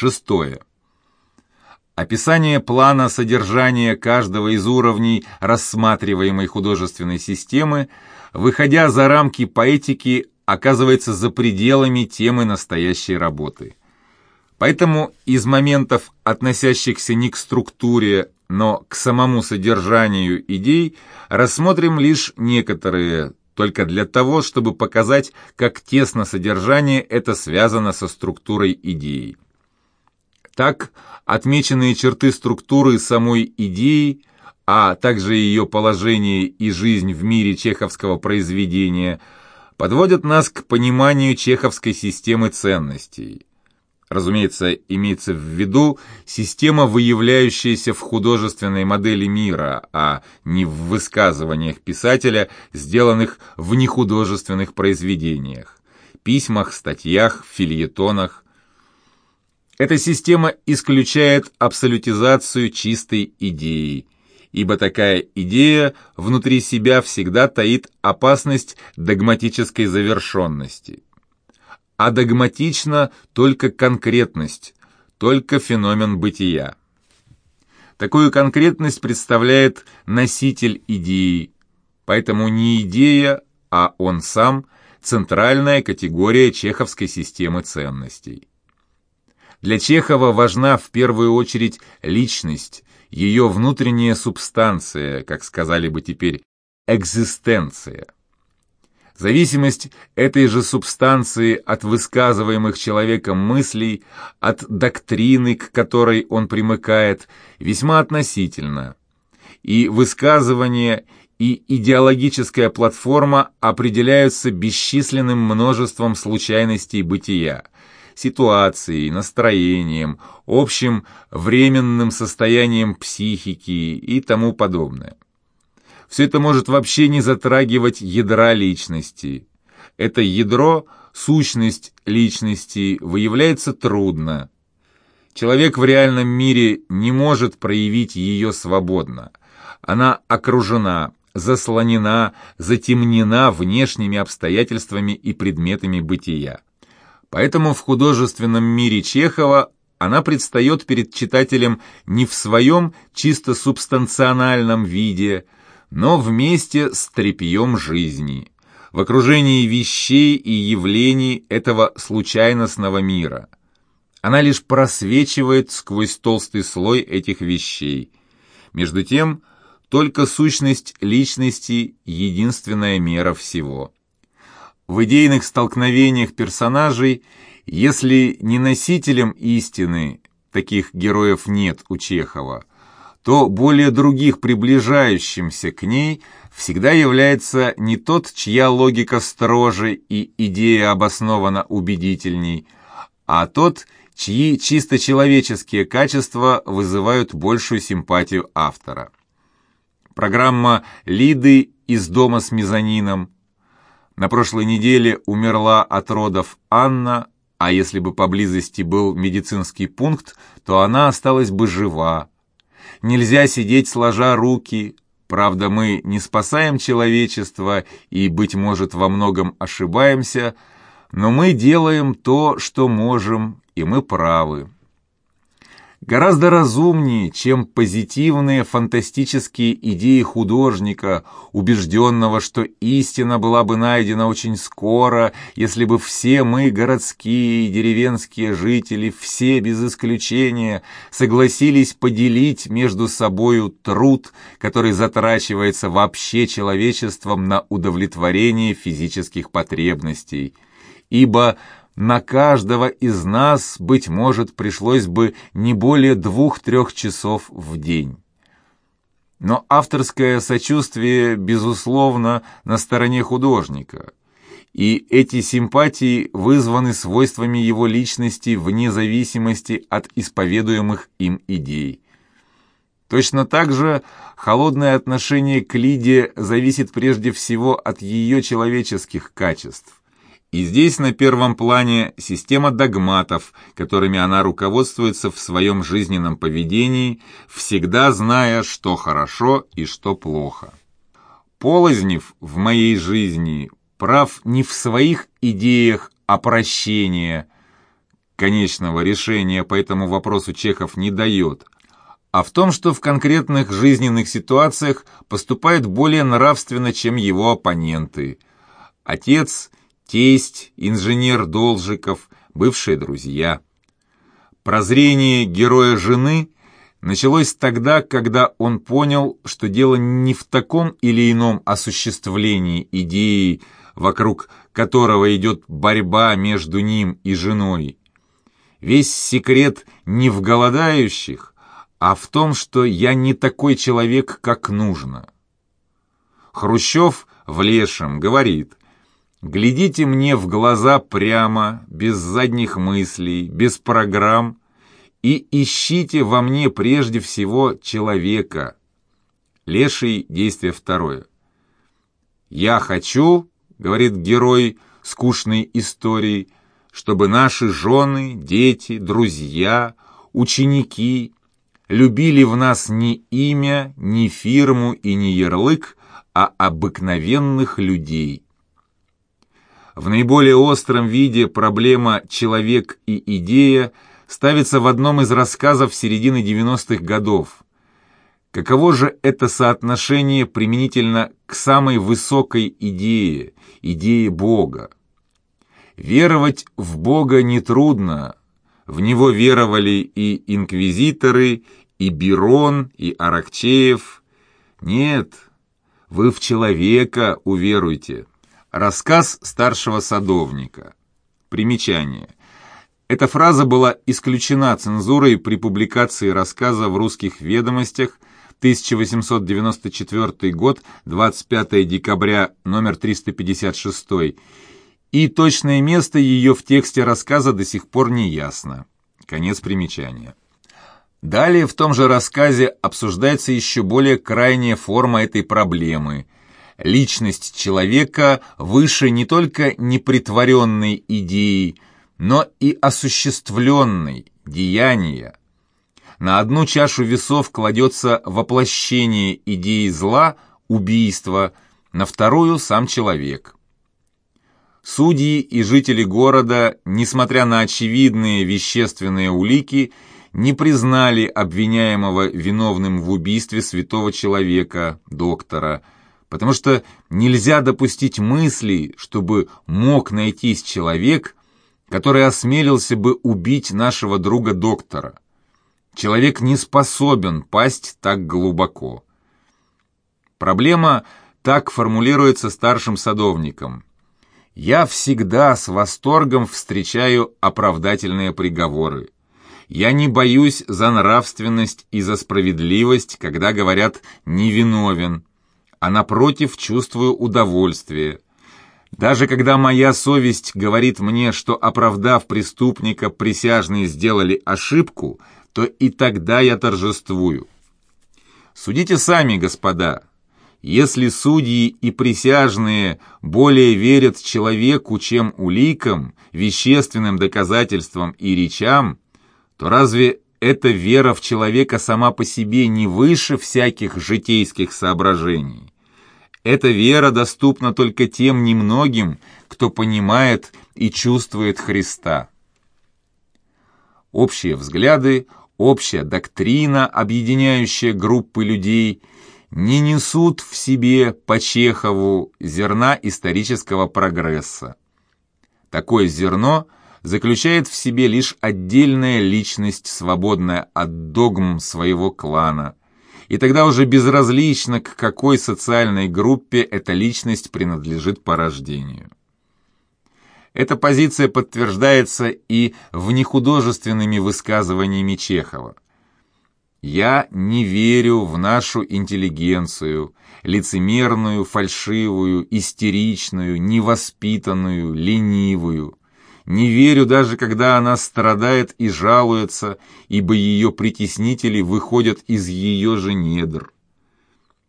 Шестое. Описание плана содержания каждого из уровней рассматриваемой художественной системы, выходя за рамки поэтики, оказывается за пределами темы настоящей работы. Поэтому из моментов, относящихся не к структуре, но к самому содержанию идей, рассмотрим лишь некоторые, только для того, чтобы показать, как тесно содержание это связано со структурой идеи. Так, отмеченные черты структуры самой идеи, а также ее положение и жизнь в мире чеховского произведения, подводят нас к пониманию чеховской системы ценностей. Разумеется, имеется в виду система, выявляющаяся в художественной модели мира, а не в высказываниях писателя, сделанных в нехудожественных произведениях, письмах, статьях, фильетонах. Эта система исключает абсолютизацию чистой идеи, ибо такая идея внутри себя всегда таит опасность догматической завершенности а догматична только конкретность, только феномен бытия. Такую конкретность представляет носитель идеи, поэтому не идея, а он сам – центральная категория чеховской системы ценностей. Для Чехова важна в первую очередь личность, ее внутренняя субстанция, как сказали бы теперь, экзистенция – Зависимость этой же субстанции от высказываемых человеком мыслей, от доктрины, к которой он примыкает, весьма относительна. И высказывание, и идеологическая платформа определяются бесчисленным множеством случайностей бытия, ситуацией, настроением, общим временным состоянием психики и тому подобное. Все это может вообще не затрагивать ядра личности. Это ядро, сущность личности, выявляется трудно. Человек в реальном мире не может проявить ее свободно. Она окружена, заслонена, затемнена внешними обстоятельствами и предметами бытия. Поэтому в художественном мире Чехова она предстает перед читателем не в своем чисто субстанциональном виде – но вместе с трепьем жизни, в окружении вещей и явлений этого случайностного мира. Она лишь просвечивает сквозь толстый слой этих вещей. Между тем, только сущность личности – единственная мера всего. В идейных столкновениях персонажей, если не носителем истины, таких героев нет у Чехова, то более других приближающимся к ней всегда является не тот, чья логика строже и идея обоснована убедительней, а тот, чьи чисто человеческие качества вызывают большую симпатию автора. Программа «Лиды из дома с мезонином». На прошлой неделе умерла от родов Анна, а если бы поблизости был медицинский пункт, то она осталась бы жива. Нельзя сидеть сложа руки. Правда, мы не спасаем человечество и, быть может, во многом ошибаемся, но мы делаем то, что можем, и мы правы гораздо разумнее, чем позитивные фантастические идеи художника, убежденного, что истина была бы найдена очень скоро, если бы все мы, городские и деревенские жители, все без исключения, согласились поделить между собою труд, который затрачивается вообще человечеством на удовлетворение физических потребностей. Ибо на каждого из нас, быть может, пришлось бы не более двух-трех часов в день. Но авторское сочувствие, безусловно, на стороне художника, и эти симпатии вызваны свойствами его личности вне зависимости от исповедуемых им идей. Точно так же холодное отношение к Лиде зависит прежде всего от ее человеческих качеств. И здесь на первом плане система догматов, которыми она руководствуется в своем жизненном поведении, всегда зная, что хорошо и что плохо. Полознев в моей жизни прав не в своих идеях опрощения, конечного решения по этому вопросу Чехов не дает, а в том, что в конкретных жизненных ситуациях поступает более нравственно, чем его оппоненты. Отец, тесть, инженер Должиков, бывшие друзья. Прозрение героя жены началось тогда, когда он понял, что дело не в таком или ином осуществлении идеи, вокруг которого идет борьба между ним и женой. Весь секрет не в голодающих, а в том, что я не такой человек, как нужно. Хрущев в Лешем говорит, «Глядите мне в глаза прямо, без задних мыслей, без программ, и ищите во мне прежде всего человека». Леший, действие второе. «Я хочу, — говорит герой скучной истории, — чтобы наши жены, дети, друзья, ученики любили в нас не имя, не фирму и не ярлык, а обыкновенных людей. В наиболее остром виде проблема «человек и идея» ставится в одном из рассказов середины 90-х годов. Каково же это соотношение применительно к самой высокой идее, идее Бога? Веровать в Бога нетрудно, в него веровали и инквизиторы, и Бирон, и Аракчеев. Нет, вы в человека уверуйте. Рассказ старшего садовника. Примечание. Эта фраза была исключена цензурой при публикации рассказа в «Русских ведомостях» 1894 год, 25 декабря, номер 356 и точное место ее в тексте рассказа до сих пор не ясно. Конец примечания. Далее в том же рассказе обсуждается еще более крайняя форма этой проблемы. Личность человека выше не только непритворенной идеи, но и осуществленной, деяния. На одну чашу весов кладется воплощение идеи зла, убийства, на вторую – сам человек. Судьи и жители города, несмотря на очевидные вещественные улики, не признали обвиняемого виновным в убийстве святого человека, доктора, потому что нельзя допустить мысли, чтобы мог найтись человек, который осмелился бы убить нашего друга-доктора. Человек не способен пасть так глубоко. Проблема так формулируется старшим садовником – я всегда с восторгом встречаю оправдательные приговоры. Я не боюсь за нравственность и за справедливость, когда говорят «невиновен», а напротив чувствую удовольствие. Даже когда моя совесть говорит мне, что, оправдав преступника, присяжные сделали ошибку, то и тогда я торжествую. Судите сами, господа, если судьи и присяжные более верят человеку, чем уликам, вещественным доказательствам и речам, то разве эта вера в человека сама по себе не выше всяких житейских соображений? Эта вера доступна только тем немногим, кто понимает и чувствует Христа. Общие взгляды, общая доктрина, объединяющая группы людей – не несут в себе по Чехову зерна исторического прогресса. Такое зерно заключает в себе лишь отдельная личность, свободная от догм своего клана, и тогда уже безразлично, к какой социальной группе эта личность принадлежит по рождению. Эта позиция подтверждается и внехудожественными высказываниями Чехова. Я не верю в нашу интеллигенцию, лицемерную, фальшивую, истеричную, невоспитанную, ленивую. Не верю даже, когда она страдает и жалуется, ибо ее притеснители выходят из ее же недр.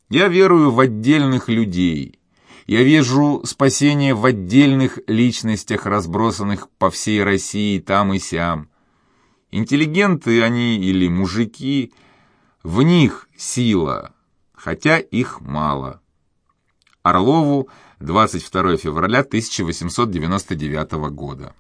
Я верую в отдельных людей. Я вижу спасение в отдельных личностях, разбросанных по всей России там и сям. Интеллигенты они или мужики, в них сила, хотя их мало. Орлову, 22 февраля 1899 года.